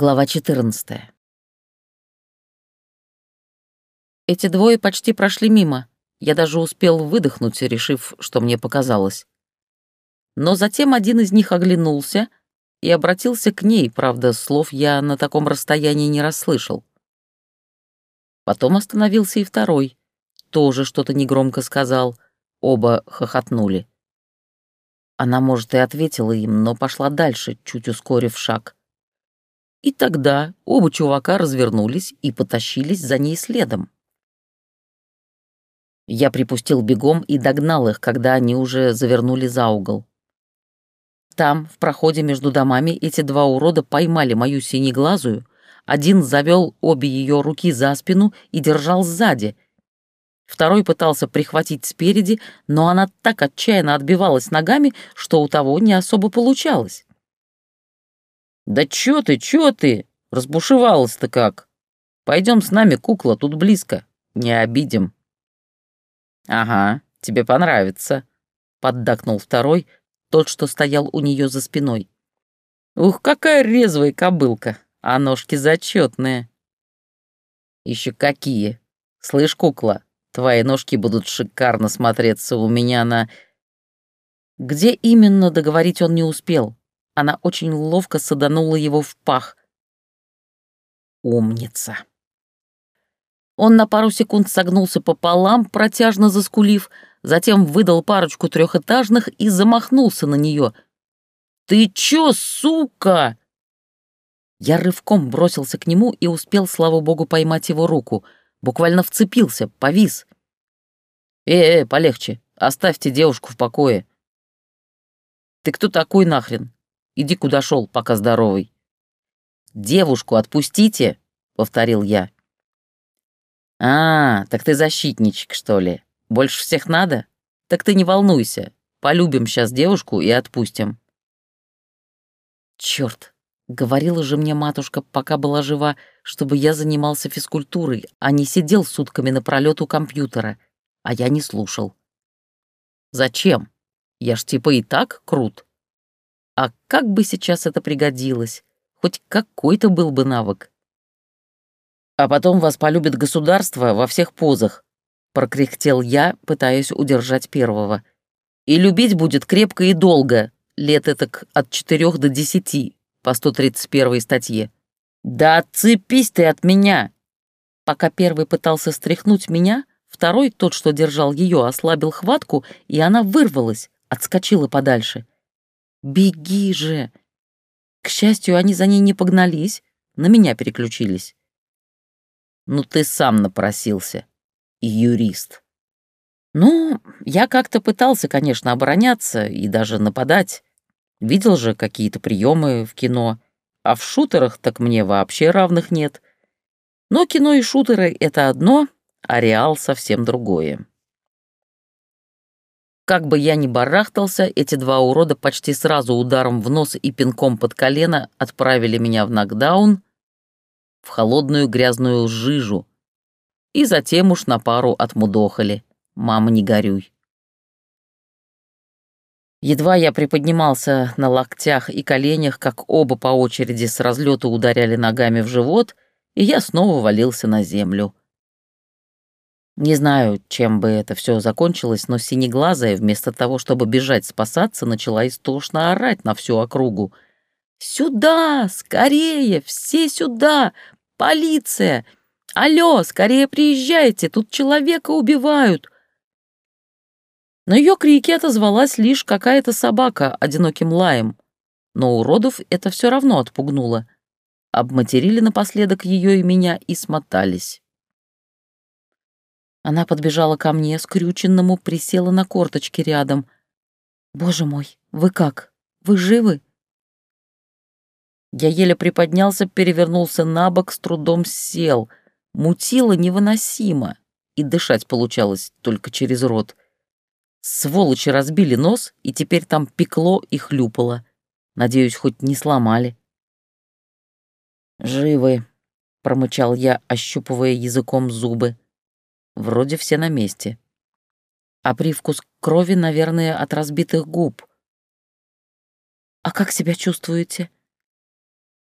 Глава 14. Эти двое почти прошли мимо. Я даже успел выдохнуть, решив, что мне показалось. Но затем один из них оглянулся и обратился к ней, правда, слов я на таком расстоянии не расслышал. Потом остановился и второй, тоже что-то негромко сказал, оба хохотнули. Она, может, и ответила им, но пошла дальше, чуть ускорив шаг — и тогда оба чувака развернулись и потащились за ней следом. Я припустил бегом и догнал их, когда они уже завернули за угол. Там, в проходе между домами, эти два урода поймали мою синеглазую, один завел обе ее руки за спину и держал сзади. Второй пытался прихватить спереди, но она так отчаянно отбивалась ногами, что у того не особо получалось. «Да чё ты, чё ты? Разбушевалась-то как? Пойдем с нами, кукла, тут близко. Не обидим». «Ага, тебе понравится», — поддакнул второй, тот, что стоял у нее за спиной. «Ух, какая резвая кобылка, а ножки зачетные. Еще какие. Слышь, кукла, твои ножки будут шикарно смотреться у меня на...» Где именно договорить он не успел. Она очень ловко саданула его в пах. Умница. Он на пару секунд согнулся пополам, протяжно заскулив, затем выдал парочку трехэтажных и замахнулся на нее. «Ты чё, сука?» Я рывком бросился к нему и успел, слава богу, поймать его руку. Буквально вцепился, повис. «Э, э, полегче, оставьте девушку в покое». «Ты кто такой нахрен? Иди куда шел, пока здоровый». «Девушку отпустите», — повторил я. «А, так ты защитничек, что ли? Больше всех надо? Так ты не волнуйся. Полюбим сейчас девушку и отпустим». Черт, говорила же мне матушка, пока была жива, чтобы я занимался физкультурой, а не сидел сутками напролёт у компьютера, а я не слушал. Зачем? Я ж типа и так крут. А как бы сейчас это пригодилось? Хоть какой-то был бы навык. А потом вас полюбит государство во всех позах, прокряхтел я, пытаясь удержать первого. И любить будет крепко и долго, лет этак от четырех до десяти, по 131 статье. Да отцепись ты от меня! Пока первый пытался стряхнуть меня, второй, тот, что держал ее, ослабил хватку, и она вырвалась, отскочила подальше. «Беги же!» К счастью, они за ней не погнались, на меня переключились. «Ну ты сам напросился, юрист». «Ну, я как-то пытался, конечно, обороняться и даже нападать. Видел же какие-то приемы в кино, а в шутерах так мне вообще равных нет. Но кино и шутеры — это одно, а реал совсем другое». Как бы я ни барахтался, эти два урода почти сразу ударом в нос и пинком под колено отправили меня в нокдаун, в холодную грязную жижу, и затем уж на пару отмудохали. Мама, не горюй. Едва я приподнимался на локтях и коленях, как оба по очереди с разлета ударяли ногами в живот, и я снова валился на землю. Не знаю, чем бы это все закончилось, но синеглазая, вместо того, чтобы бежать спасаться, начала истошно орать на всю округу. «Сюда! Скорее! Все сюда! Полиция! Алло, скорее приезжайте! Тут человека убивают!» На ее крики отозвалась лишь какая-то собака одиноким лаем, но уродов это все равно отпугнуло. Обматерили напоследок ее и меня и смотались. Она подбежала ко мне, скрюченному, присела на корточки рядом. «Боже мой, вы как? Вы живы?» Я еле приподнялся, перевернулся на бок, с трудом сел. Мутило невыносимо, и дышать получалось только через рот. Сволочи разбили нос, и теперь там пекло и хлюпало. Надеюсь, хоть не сломали. «Живы», — промычал я, ощупывая языком зубы. Вроде все на месте. А привкус крови, наверное, от разбитых губ. «А как себя чувствуете?»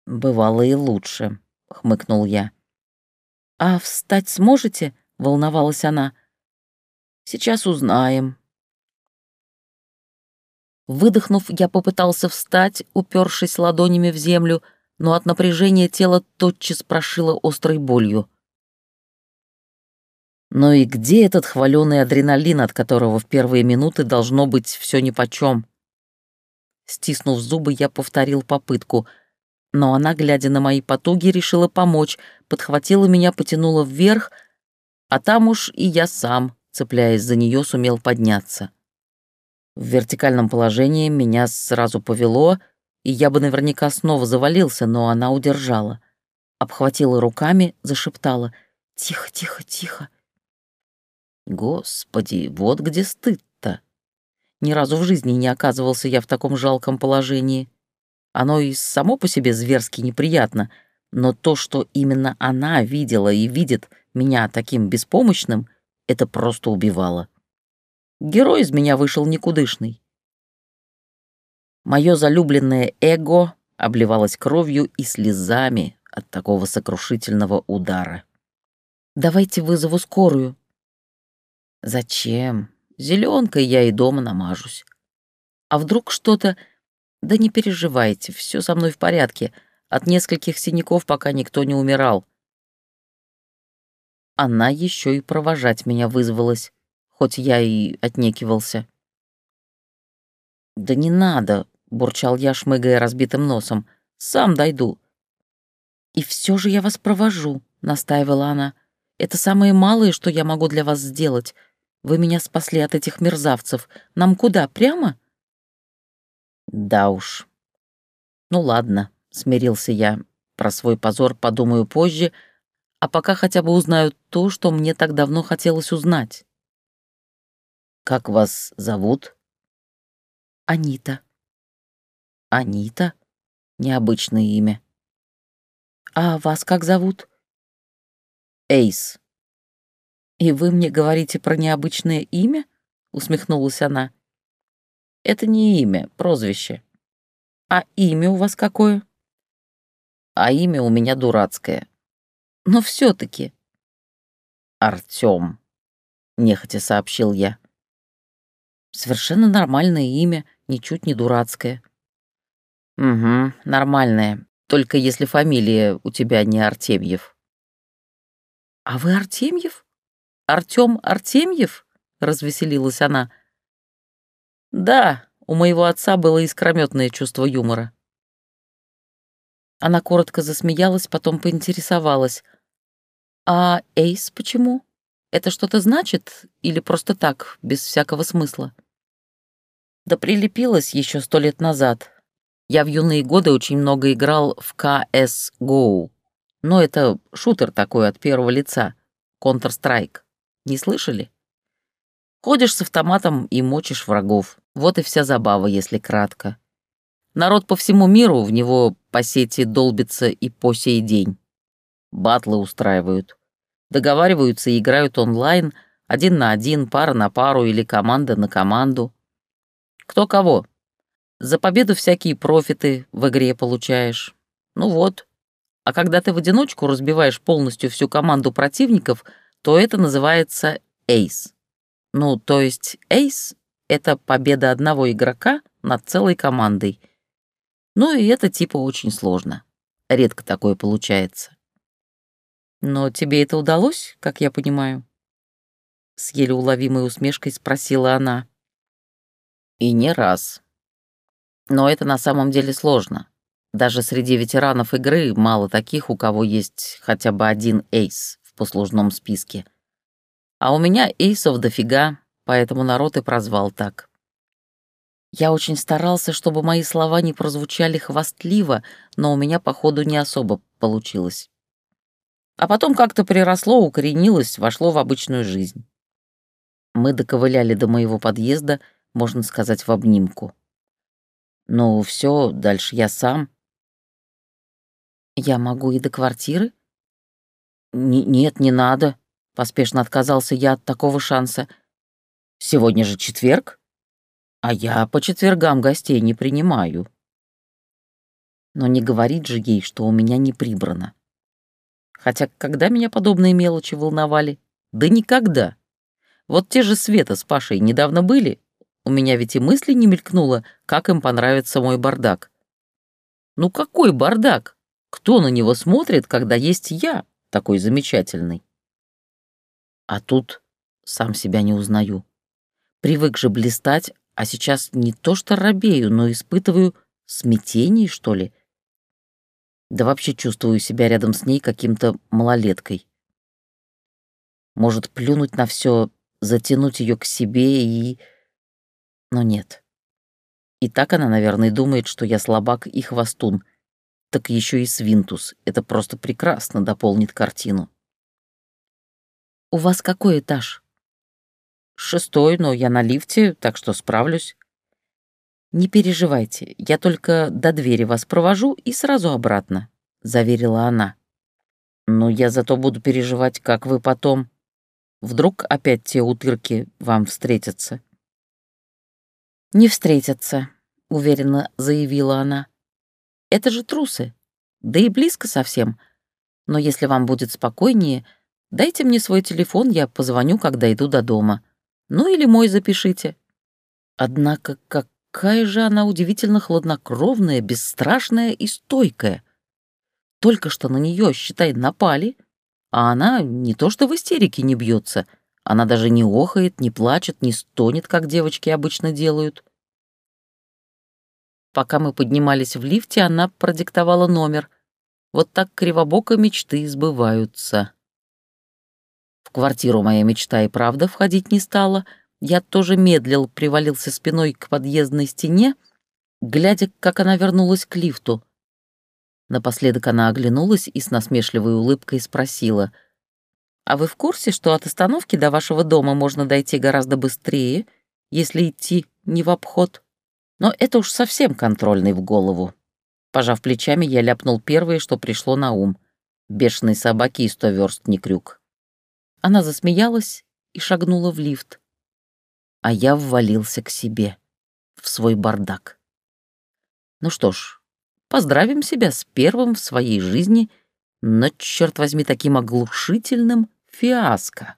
«Бывало и лучше», — хмыкнул я. «А встать сможете?» — волновалась она. «Сейчас узнаем». Выдохнув, я попытался встать, упершись ладонями в землю, но от напряжения тело тотчас прошило острой болью. Но и где этот хваленый адреналин, от которого в первые минуты должно быть все нипочем? Стиснув зубы, я повторил попытку, но она, глядя на мои потуги, решила помочь, подхватила меня, потянула вверх, а там уж и я сам, цепляясь за нее, сумел подняться. В вертикальном положении меня сразу повело, и я бы наверняка снова завалился, но она удержала. Обхватила руками, зашептала «Тихо, тихо, тихо». Господи, вот где стыд-то. Ни разу в жизни не оказывался я в таком жалком положении. Оно и само по себе зверски неприятно, но то, что именно она видела и видит меня таким беспомощным, это просто убивало. Герой из меня вышел никудышный. Мое залюбленное эго обливалось кровью и слезами от такого сокрушительного удара. «Давайте вызову скорую». «Зачем? Зеленкой я и дома намажусь. А вдруг что-то... Да не переживайте, все со мной в порядке. От нескольких синяков пока никто не умирал. Она еще и провожать меня вызвалась, хоть я и отнекивался. «Да не надо», — бурчал я, шмыгая разбитым носом. «Сам дойду». «И все же я вас провожу», — настаивала она. «Это самое малое, что я могу для вас сделать. Вы меня спасли от этих мерзавцев. Нам куда, прямо?» «Да уж». «Ну ладно», — смирился я. «Про свой позор подумаю позже, а пока хотя бы узнаю то, что мне так давно хотелось узнать». «Как вас зовут?» «Анита». «Анита? Необычное имя». «А вас как зовут?» «Эйс». «И вы мне говорите про необычное имя?» — усмехнулась она. «Это не имя, прозвище». «А имя у вас какое?» «А имя у меня дурацкое». «Но все таки «Артём», — нехотя сообщил я. «Совершенно нормальное имя, ничуть не дурацкое». «Угу, нормальное, только если фамилия у тебя не Артемьев». «А вы Артемьев?» Артём Артемьев?» — развеселилась она. «Да, у моего отца было искрометное чувство юмора». Она коротко засмеялась, потом поинтересовалась. «А Эйс почему? Это что-то значит или просто так, без всякого смысла?» «Да прилепилась еще сто лет назад. Я в юные годы очень много играл в CSGO. Но это шутер такой от первого лица, Counter-Strike. Не слышали? Ходишь с автоматом и мочишь врагов. Вот и вся забава, если кратко. Народ по всему миру в него по сети долбится и по сей день. Батлы устраивают. Договариваются и играют онлайн, один на один, пара на пару или команда на команду. Кто кого. За победу всякие профиты в игре получаешь. Ну вот. А когда ты в одиночку разбиваешь полностью всю команду противников — то это называется эйс. Ну, то есть эйс — это победа одного игрока над целой командой. Ну и это типа очень сложно. Редко такое получается. Но тебе это удалось, как я понимаю? С еле уловимой усмешкой спросила она. И не раз. Но это на самом деле сложно. Даже среди ветеранов игры мало таких, у кого есть хотя бы один эйс в послужном списке. А у меня эйсов дофига, поэтому народ и прозвал так. Я очень старался, чтобы мои слова не прозвучали хвастливо, но у меня, походу, не особо получилось. А потом как-то приросло, укоренилось, вошло в обычную жизнь. Мы доковыляли до моего подъезда, можно сказать, в обнимку. Ну, все, дальше я сам. Я могу и до квартиры? «Нет, не надо», — поспешно отказался я от такого шанса. «Сегодня же четверг, а я по четвергам гостей не принимаю». Но не говорить же ей, что у меня не прибрано. Хотя когда меня подобные мелочи волновали? Да никогда. Вот те же Света с Пашей недавно были. У меня ведь и мысли не мелькнуло, как им понравится мой бардак. Ну какой бардак? Кто на него смотрит, когда есть я, такой замечательный? А тут сам себя не узнаю. Привык же блистать, а сейчас не то что робею, но испытываю смятение, что ли. Да вообще чувствую себя рядом с ней каким-то малолеткой. Может, плюнуть на все, затянуть ее к себе и... Но нет. И так она, наверное, думает, что я слабак и хвостун. Так еще и свинтус. Это просто прекрасно дополнит картину. «У вас какой этаж?» «Шестой, но я на лифте, так что справлюсь». «Не переживайте, я только до двери вас провожу и сразу обратно», — заверила она. «Но я зато буду переживать, как вы потом. Вдруг опять те утырки вам встретятся?» «Не встретятся», — уверенно заявила она. «Это же трусы, да и близко совсем. Но если вам будет спокойнее, дайте мне свой телефон, я позвоню, когда иду до дома. Ну или мой запишите». Однако как Какая же она удивительно хладнокровная, бесстрашная и стойкая. Только что на нее, считай, напали, а она не то что в истерике не бьется, она даже не охает, не плачет, не стонет, как девочки обычно делают. Пока мы поднимались в лифте, она продиктовала номер. Вот так кривобоко мечты сбываются. В квартиру моя мечта и правда входить не стала — я тоже медлил, привалился спиной к подъездной стене, глядя, как она вернулась к лифту. Напоследок она оглянулась и с насмешливой улыбкой спросила, «А вы в курсе, что от остановки до вашего дома можно дойти гораздо быстрее, если идти не в обход? Но это уж совсем контрольный в голову». Пожав плечами, я ляпнул первое, что пришло на ум. Бешеные собаки и сто верст не крюк. Она засмеялась и шагнула в лифт а я ввалился к себе, в свой бардак. Ну что ж, поздравим себя с первым в своей жизни, но, черт возьми, таким оглушительным фиаско.